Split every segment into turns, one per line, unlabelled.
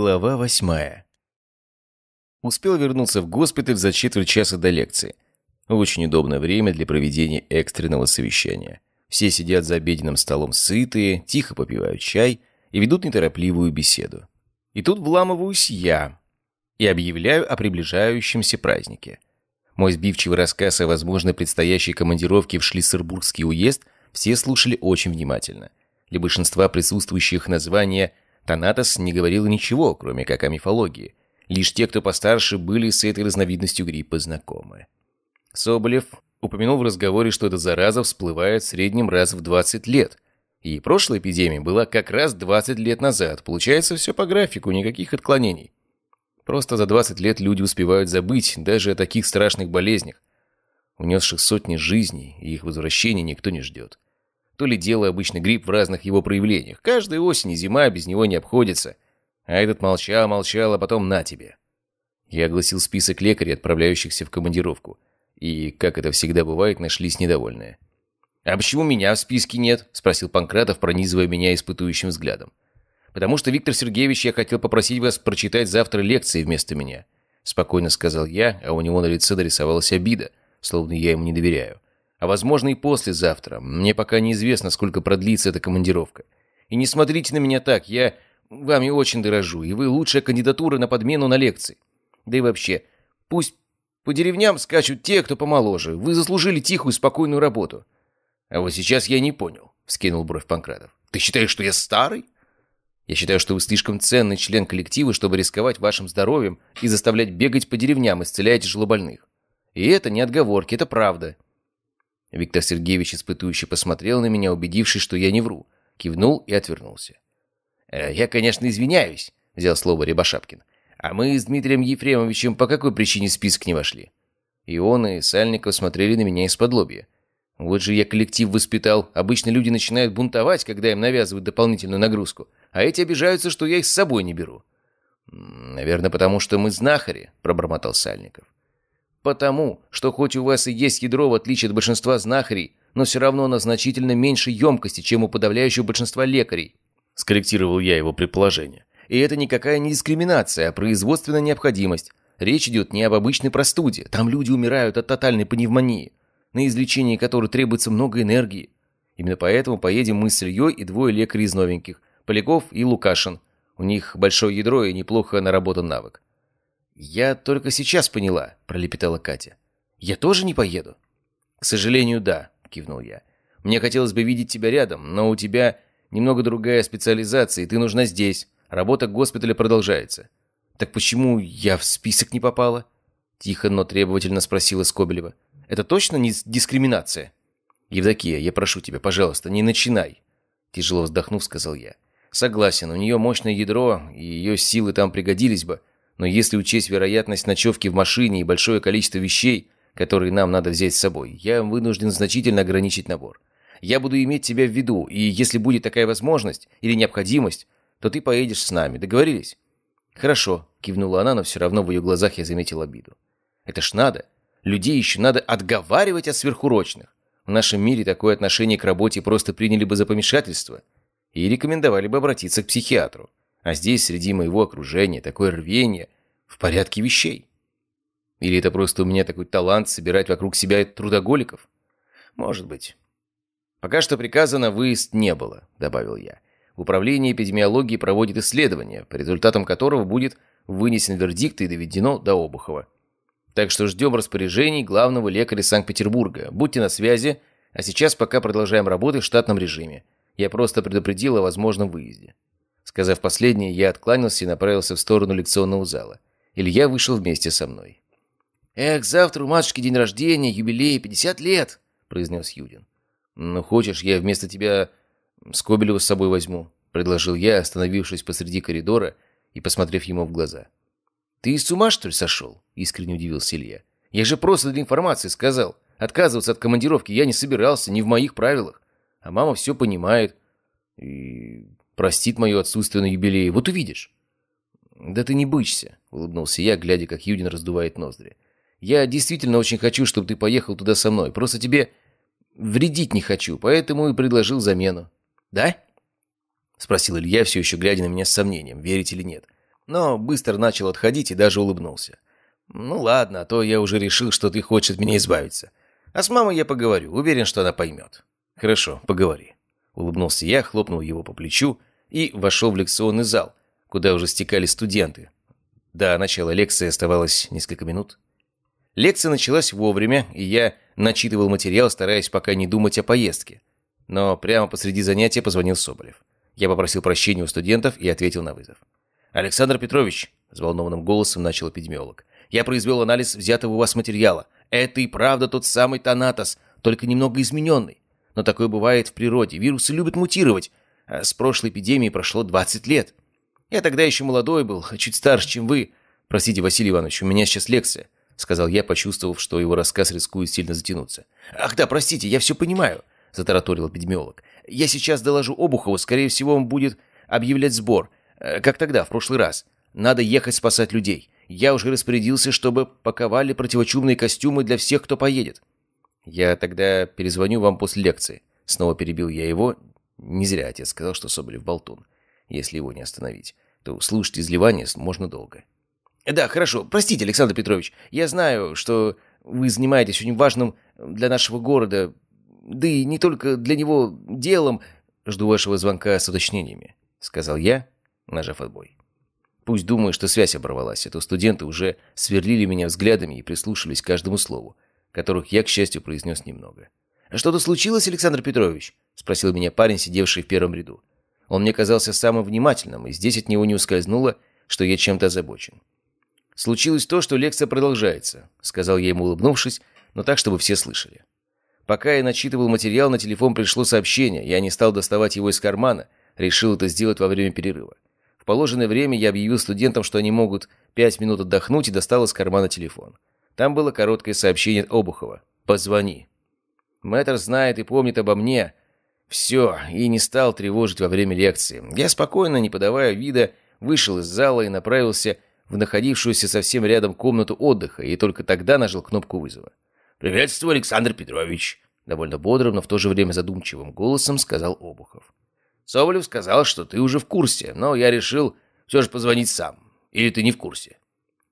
Глава восьмая. Успел вернуться в госпиталь за четверть часа до лекции. Очень удобное время для проведения экстренного совещания. Все сидят за обеденным столом сытые, тихо попивают чай и ведут неторопливую беседу. И тут вламываюсь я и объявляю о приближающемся празднике. Мой сбивчивый рассказ о возможной предстоящей командировке в Шлиссербургский уезд все слушали очень внимательно. Для большинства присутствующих название Танатос не говорил ничего, кроме как о мифологии. Лишь те, кто постарше, были с этой разновидностью гриппа знакомы. Соболев упомянул в разговоре, что эта зараза всплывает в среднем раз в 20 лет. И прошлая эпидемия была как раз 20 лет назад. Получается, все по графику, никаких отклонений. Просто за 20 лет люди успевают забыть даже о таких страшных болезнях, унесших сотни жизней, и их возвращения никто не ждет. То ли дело обычный грипп в разных его проявлениях. Каждая осень и зима без него не обходится. А этот молчал, молчал, а потом на тебе. Я огласил список лекарей, отправляющихся в командировку. И, как это всегда бывает, нашлись недовольные. «А почему меня в списке нет?» – спросил Панкратов, пронизывая меня испытующим взглядом. «Потому что, Виктор Сергеевич, я хотел попросить вас прочитать завтра лекции вместо меня», – спокойно сказал я, а у него на лице дорисовалась обида, словно я ему не доверяю. А возможно и послезавтра. Мне пока неизвестно, сколько продлится эта командировка. И не смотрите на меня так, я вами очень дорожу, и вы лучшая кандидатура на подмену на лекции. Да и вообще, пусть по деревням скачут те, кто помоложе. Вы заслужили тихую, спокойную работу. А вот сейчас я не понял, вскинул бровь Панкратов. Ты считаешь, что я старый? Я считаю, что вы слишком ценный член коллектива, чтобы рисковать вашим здоровьем и заставлять бегать по деревням, исцеляя тяжелобольных. И это не отговорки, это правда. Виктор Сергеевич испытующе посмотрел на меня, убедившись, что я не вру. Кивнул и отвернулся. «Э, «Я, конечно, извиняюсь», — взял слово Рябошапкин. «А мы с Дмитрием Ефремовичем по какой причине в список не вошли?» И он, и Сальников смотрели на меня из-под лобья. Вот же я коллектив воспитал. Обычно люди начинают бунтовать, когда им навязывают дополнительную нагрузку. А эти обижаются, что я их с собой не беру. «Наверное, потому что мы знахари», — пробормотал Сальников. Потому, что хоть у вас и есть ядро, в отличие от большинства знахарей, но все равно оно значительно меньше емкости, чем у подавляющего большинства лекарей. Скорректировал я его предположение. И это никакая не дискриминация, а производственная необходимость. Речь идет не об обычной простуде. Там люди умирают от тотальной пневмонии, на излечение которой требуется много энергии. Именно поэтому поедем мы с Ильей и двое лекарей из новеньких. Поляков и Лукашин. У них большое ядро и неплохо наработан навык. «Я только сейчас поняла», — пролепетала Катя. «Я тоже не поеду?» «К сожалению, да», — кивнул я. «Мне хотелось бы видеть тебя рядом, но у тебя немного другая специализация, и ты нужна здесь. Работа госпиталя продолжается». «Так почему я в список не попала?» Тихо, но требовательно спросила Скобелева. «Это точно не дискриминация?» «Евдокия, я прошу тебя, пожалуйста, не начинай!» Тяжело вздохнув, сказал я. «Согласен, у нее мощное ядро, и ее силы там пригодились бы, но если учесть вероятность ночевки в машине и большое количество вещей, которые нам надо взять с собой, я вынужден значительно ограничить набор. Я буду иметь тебя в виду, и если будет такая возможность или необходимость, то ты поедешь с нами. Договорились?» «Хорошо», — кивнула она, но все равно в ее глазах я заметил обиду. «Это ж надо. Людей еще надо отговаривать от сверхурочных. В нашем мире такое отношение к работе просто приняли бы за помешательство и рекомендовали бы обратиться к психиатру. А здесь, среди моего окружения, такое рвение в порядке вещей. Или это просто у меня такой талант собирать вокруг себя трудоголиков? Может быть. Пока что приказано выезд не было, добавил я. Управление эпидемиологии проводит исследование, по результатам которого будет вынесен вердикт и доведено до Обухова. Так что ждем распоряжений главного лекаря Санкт-Петербурга. Будьте на связи, а сейчас пока продолжаем работать в штатном режиме. Я просто предупредил о возможном выезде. Сказав последнее, я откланялся и направился в сторону лекционного зала. Илья вышел вместе со мной. «Эх, завтра у матушки день рождения, юбилей, 50 лет!» – произнес Юдин. «Ну, хочешь, я вместо тебя Скобелева с собой возьму?» – предложил я, остановившись посреди коридора и посмотрев ему в глаза. «Ты с ума, что ли, сошел?» – искренне удивился Илья. «Я же просто для информации сказал. Отказываться от командировки я не собирался, не в моих правилах. А мама все понимает. И простит мое отсутствие на юбилее. Вот увидишь». «Да ты не бычься», — улыбнулся я, глядя, как Юдин раздувает ноздри. «Я действительно очень хочу, чтобы ты поехал туда со мной. Просто тебе вредить не хочу, поэтому и предложил замену». «Да?» — спросил Илья, все еще глядя на меня с сомнением, верить или нет. но быстро начал отходить и даже улыбнулся. «Ну ладно, а то я уже решил, что ты хочешь от меня избавиться. А с мамой я поговорю, уверен, что она поймет». «Хорошо, поговори». Улыбнулся я, хлопнул его по плечу и вошел в лекционный зал, куда уже стекали студенты. До начала лекции оставалось несколько минут. Лекция началась вовремя, и я начитывал материал, стараясь пока не думать о поездке. Но прямо посреди занятия позвонил Соболев. Я попросил прощения у студентов и ответил на вызов. «Александр Петрович», — взволнованным голосом начал эпидемиолог, «я произвел анализ взятого у вас материала. Это и правда тот самый Танатос, только немного измененный. Но такое бывает в природе. Вирусы любят мутировать. А с прошлой эпидемии прошло 20 лет. Я тогда еще молодой был, чуть старше, чем вы. Простите, Василий Иванович, у меня сейчас лекция», — сказал я, почувствовав, что его рассказ рискует сильно затянуться. «Ах да, простите, я все понимаю», — затараторил эпидемиолог. «Я сейчас доложу Обухову, скорее всего, он будет объявлять сбор, э, как тогда, в прошлый раз. Надо ехать спасать людей. Я уже распорядился, чтобы паковали противочумные костюмы для всех, кто поедет. Я тогда перезвоню вам после лекции. Снова перебил я его. Не зря отец сказал, что Соболев болтун. Если его не остановить, то слушать изливание можно долго. Да, хорошо. Простите, Александр Петрович. Я знаю, что вы занимаетесь очень важным для нашего города, да и не только для него делом. Жду вашего звонка с уточнениями, сказал я, нажав отбой. Пусть думаю, что связь оборвалась, а то студенты уже сверлили меня взглядами и прислушивались к каждому слову, которых я, к счастью, произнес немного. «А «Что-то случилось, Александр Петрович?» — спросил меня парень, сидевший в первом ряду. Он мне казался самым внимательным, и здесь от него не ускользнуло, что я чем-то озабочен. «Случилось то, что лекция продолжается», — сказал я ему, улыбнувшись, но так, чтобы все слышали. Пока я начитывал материал, на телефон пришло сообщение, я не стал доставать его из кармана, решил это сделать во время перерыва. В положенное время я объявил студентам, что они могут пять минут отдохнуть и достал из кармана телефон. Там было короткое сообщение от Обухова. «Позвони». Мэтр знает и помнит обо мне. Все, и не стал тревожить во время лекции. Я спокойно, не подавая вида, вышел из зала и направился в находившуюся совсем рядом комнату отдыха, и только тогда нажал кнопку вызова. «Приветствую, Александр Петрович!» Довольно бодрым, но в то же время задумчивым голосом сказал Обухов. Соболев сказал, что ты уже в курсе, но я решил все же позвонить сам. Или ты не в курсе?»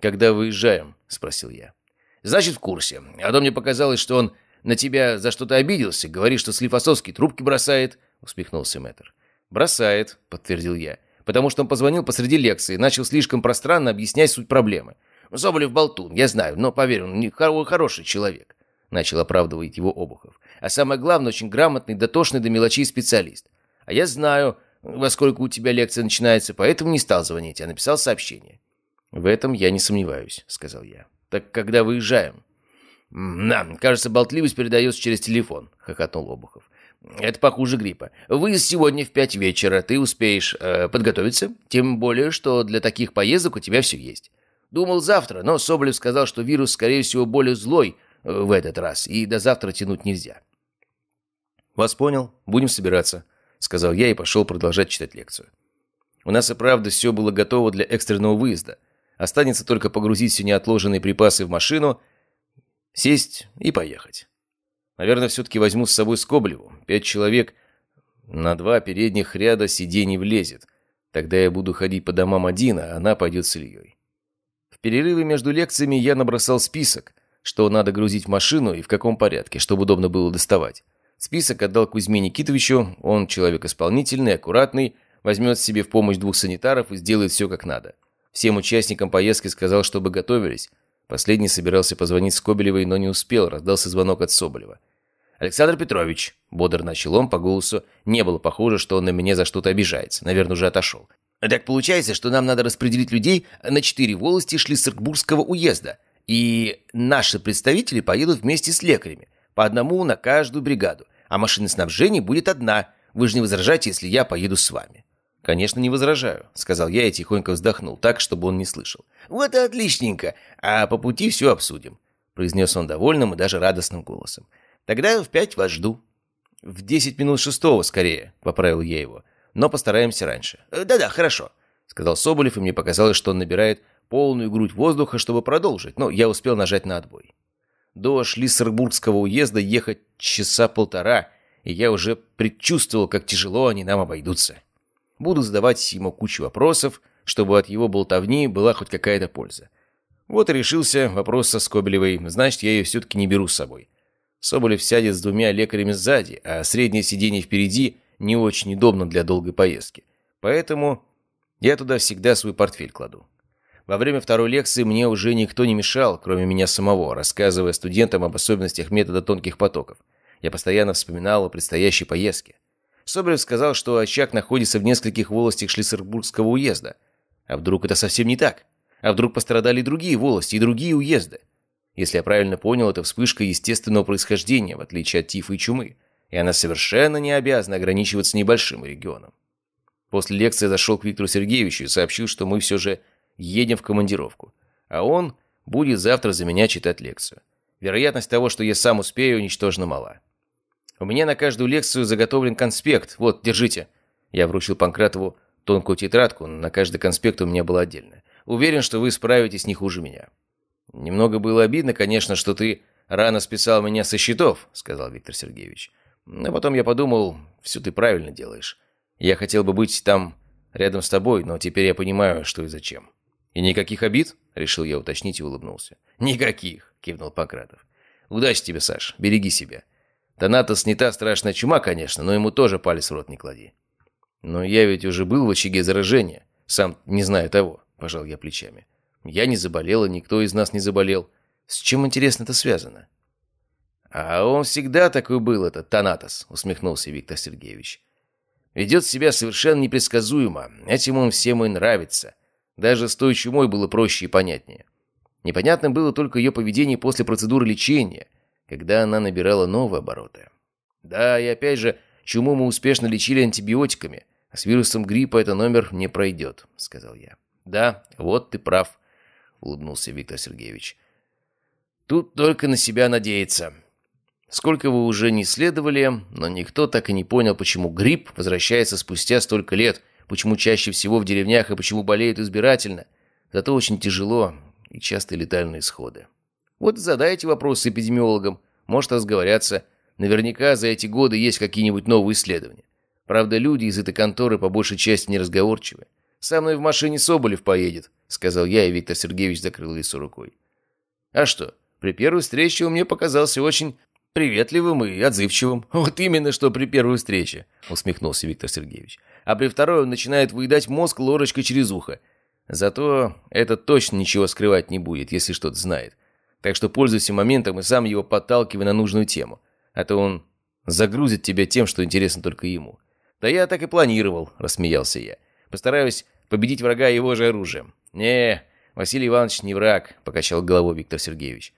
«Когда выезжаем?» – спросил я. «Значит, в курсе. А то мне показалось, что он на тебя за что-то обиделся. Говорит, что Слифосовский трубки бросает», – усмехнулся мэтр. «Бросает», – подтвердил я. «Потому что он позвонил посреди лекции начал слишком пространно объяснять суть проблемы. Соболев болтун, я знаю, но, поверь, он не хороший человек», – начал оправдывать его Обухов. «А самое главное, очень грамотный, дотошный до мелочей специалист. А я знаю, во сколько у тебя лекция начинается, поэтому не стал звонить, а написал сообщение». «В этом я не сомневаюсь», — сказал я. «Так когда выезжаем?» «Да, кажется, болтливость передается через телефон», — хохотнул Обухов. «Это похуже гриппа. Выезд сегодня в пять вечера. Ты успеешь э, подготовиться? Тем более, что для таких поездок у тебя все есть. Думал завтра, но Соболев сказал, что вирус, скорее всего, более злой э, в этот раз, и до завтра тянуть нельзя». «Вас понял. Будем собираться», сказал я и пошел продолжать читать лекцию. У нас и правда все было готово для экстренного выезда. Останется только погрузить все неотложенные припасы в машину, сесть и поехать. Наверное, все-таки возьму с собой Скоблеву. Пять человек на два передних ряда сидений влезет. Тогда я буду ходить по домам один, а она пойдет с Ильей. В перерыве между лекциями я набросал список, что надо грузить в машину и в каком порядке, чтобы удобно было доставать. Список отдал Кузьме Никитовичу, он человек исполнительный, аккуратный, возьмет себе в помощь двух санитаров и сделает все как надо. Всем участникам поездки сказал, чтобы готовились. Последний собирался позвонить Скобелевой, но не успел, раздался звонок от Соболева. «Александр Петрович», — бодр начал он по голосу, не было похоже, что он на меня за что-то обижается, наверное, уже отошел. «Так получается, что нам надо распределить людей на четыре волости Шлиссербургского уезда, и наши представители поедут вместе с лекарями, по одному на каждую бригаду а машина снабжения будет одна. Вы же не возражаете, если я поеду с вами». «Конечно, не возражаю», — сказал я и тихонько вздохнул, так, чтобы он не слышал. «Вот и отличненько. А по пути все обсудим», — произнес он довольным и даже радостным голосом. «Тогда в пять вас жду». «В десять минут шестого, скорее», — поправил я его. «Но постараемся раньше». «Э, «Да-да, хорошо», — сказал Соболев, и мне показалось, что он набирает полную грудь воздуха, чтобы продолжить, но я успел нажать на отбой. До Шлиссербургского уезда ехать часа полтора, и я уже предчувствовал, как тяжело они нам обойдутся. Буду задавать ему кучу вопросов, чтобы от его болтовни была хоть какая-то польза. Вот и решился вопрос со Скобелевой, значит, я ее все-таки не беру с собой. Соболев сядет с двумя лекарями сзади, а среднее сиденье впереди не очень удобно для долгой поездки. Поэтому я туда всегда свой портфель кладу. Во время второй лекции мне уже никто не мешал, кроме меня самого, рассказывая студентам об особенностях метода тонких потоков. Я постоянно вспоминал о предстоящей поездке. Соболев сказал, что очаг находится в нескольких волостях Шлиссербургского уезда. А вдруг это совсем не так? А вдруг пострадали другие волости, и другие уезды? Если я правильно понял, это вспышка естественного происхождения, в отличие от тифа и чумы, и она совершенно не обязана ограничиваться небольшим регионом. После лекции зашел к Виктору Сергеевичу и сообщил, что мы все же едем в командировку, а он будет завтра за меня читать лекцию. Вероятность того, что я сам успею, ничтожно мала. У меня на каждую лекцию заготовлен конспект. Вот, держите. Я вручил Панкратову тонкую тетрадку, на каждый конспект у меня было отдельно. Уверен, что вы справитесь не хуже меня. «Немного было обидно, конечно, что ты рано списал меня со счетов», — сказал Виктор Сергеевич. «Но потом я подумал, все ты правильно делаешь. Я хотел бы быть там рядом с тобой, но теперь я понимаю, что и зачем». «И никаких обид?» — решил я уточнить и улыбнулся. «Никаких», — кивнул Пократов. «Удачи тебе, Саш, береги себя. Танатос не та страшная чума, конечно, но ему тоже палец в рот не клади». «Но я ведь уже был в очаге заражения, сам не знаю того», — пожал я плечами. Я не заболел, и никто из нас не заболел. С чем, интересно, это связано?» «А он всегда такой был, этот Танатос», — усмехнулся Виктор Сергеевич. «Ведет себя совершенно непредсказуемо. Этим он всем и нравится. Даже с той чумой было проще и понятнее. Непонятным было только ее поведение после процедуры лечения, когда она набирала новые обороты. Да, и опять же, чуму мы успешно лечили антибиотиками, а с вирусом гриппа это номер не пройдет», — сказал я. «Да, вот ты прав улыбнулся Виктор Сергеевич. Тут только на себя надеяться. Сколько вы уже не следовали, но никто так и не понял, почему грипп возвращается спустя столько лет, почему чаще всего в деревнях и почему болеют избирательно. Зато очень тяжело и часто летальные исходы. Вот задайте вопросы эпидемиологам, может разговорятся. Наверняка за эти годы есть какие-нибудь новые исследования. Правда, люди из этой конторы по большей части неразговорчивы. Со мной в машине Соболев поедет сказал я, и Виктор Сергеевич закрыл лицо рукой. «А что, при первой встрече он мне показался очень приветливым и отзывчивым. Вот именно, что при первой встрече», — усмехнулся Виктор Сергеевич. «А при второй он начинает выедать мозг ложечкой через ухо. Зато этот точно ничего скрывать не будет, если что-то знает. Так что пользуйся моментом и сам его подталкивай на нужную тему. А то он загрузит тебя тем, что интересно только ему». «Да я так и планировал», — рассмеялся я. «Постараюсь победить врага его же оружием. «Не, Василий Иванович не враг», — покачал головой Виктор Сергеевич.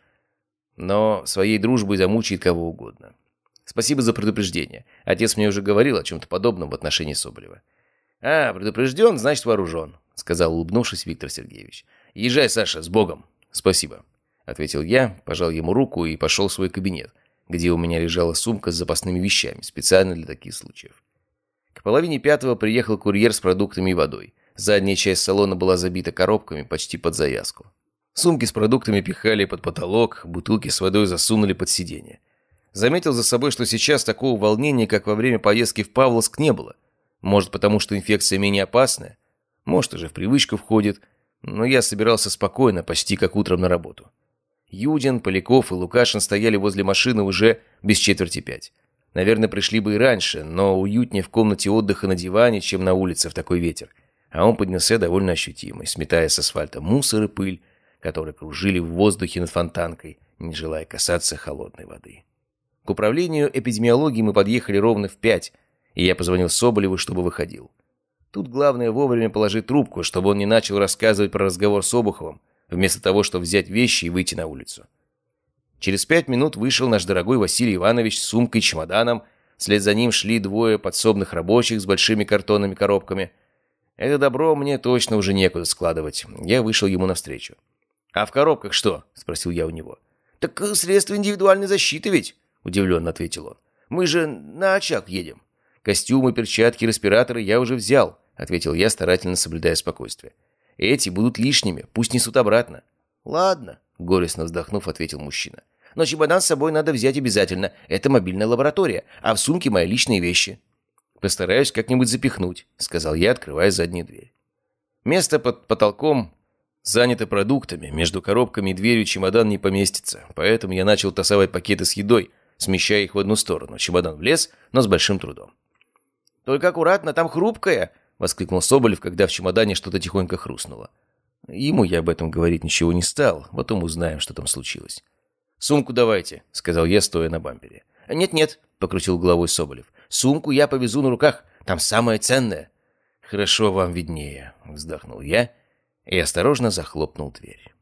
«Но своей дружбой замучает кого угодно. Спасибо за предупреждение. Отец мне уже говорил о чем-то подобном в отношении Соболева». «А, предупрежден, значит вооружен», — сказал, улыбнувшись Виктор Сергеевич. «Езжай, Саша, с Богом». «Спасибо», — ответил я, пожал ему руку и пошел в свой кабинет, где у меня лежала сумка с запасными вещами, специально для таких случаев. К половине пятого приехал курьер с продуктами и водой. Задняя часть салона была забита коробками почти под завязку. Сумки с продуктами пихали под потолок, бутылки с водой засунули под сиденье. Заметил за собой, что сейчас такого волнения, как во время поездки в Павловск, не было. Может, потому что инфекция менее опасная? Может, уже в привычку входит. Но я собирался спокойно, почти как утром на работу. Юдин, Поляков и Лукашин стояли возле машины уже без четверти пять. Наверное, пришли бы и раньше, но уютнее в комнате отдыха на диване, чем на улице в такой ветер а он поднялся довольно ощутимый, сметая с асфальта мусор и пыль, которые кружили в воздухе над фонтанкой, не желая касаться холодной воды. К управлению эпидемиологии мы подъехали ровно в пять, и я позвонил Соболеву, чтобы выходил. Тут главное вовремя положить трубку, чтобы он не начал рассказывать про разговор с Обуховым, вместо того, чтобы взять вещи и выйти на улицу. Через пять минут вышел наш дорогой Василий Иванович с сумкой и чемоданом, вслед за ним шли двое подсобных рабочих с большими картонными коробками – это добро мне точно уже некуда складывать. Я вышел ему навстречу. «А в коробках что?» – спросил я у него. «Так э, средства индивидуальной защиты ведь?» – удивленно ответил он. «Мы же на очаг едем. Костюмы, перчатки, респираторы я уже взял», – ответил я, старательно соблюдая спокойствие. «Эти будут лишними, пусть несут обратно». «Ладно», – горестно вздохнув, ответил мужчина. «Но чемодан с собой надо взять обязательно. Это мобильная лаборатория, а в сумке мои личные вещи». «Постараюсь как-нибудь запихнуть», — сказал я, открывая заднюю дверь. Место под потолком занято продуктами, между коробками и дверью чемодан не поместится, поэтому я начал тасовать пакеты с едой, смещая их в одну сторону. Чемодан влез, но с большим трудом. «Только аккуратно, там хрупкое!» — воскликнул Соболев, когда в чемодане что-то тихонько хрустнуло. Ему я об этом говорить ничего не стал, потом узнаем, что там случилось. «Сумку давайте», — сказал я, стоя на бампере. «Нет-нет», — покрутил головой Соболев. «Сумку я повезу на руках, там самое ценное». «Хорошо вам виднее», — вздохнул я и осторожно захлопнул дверь.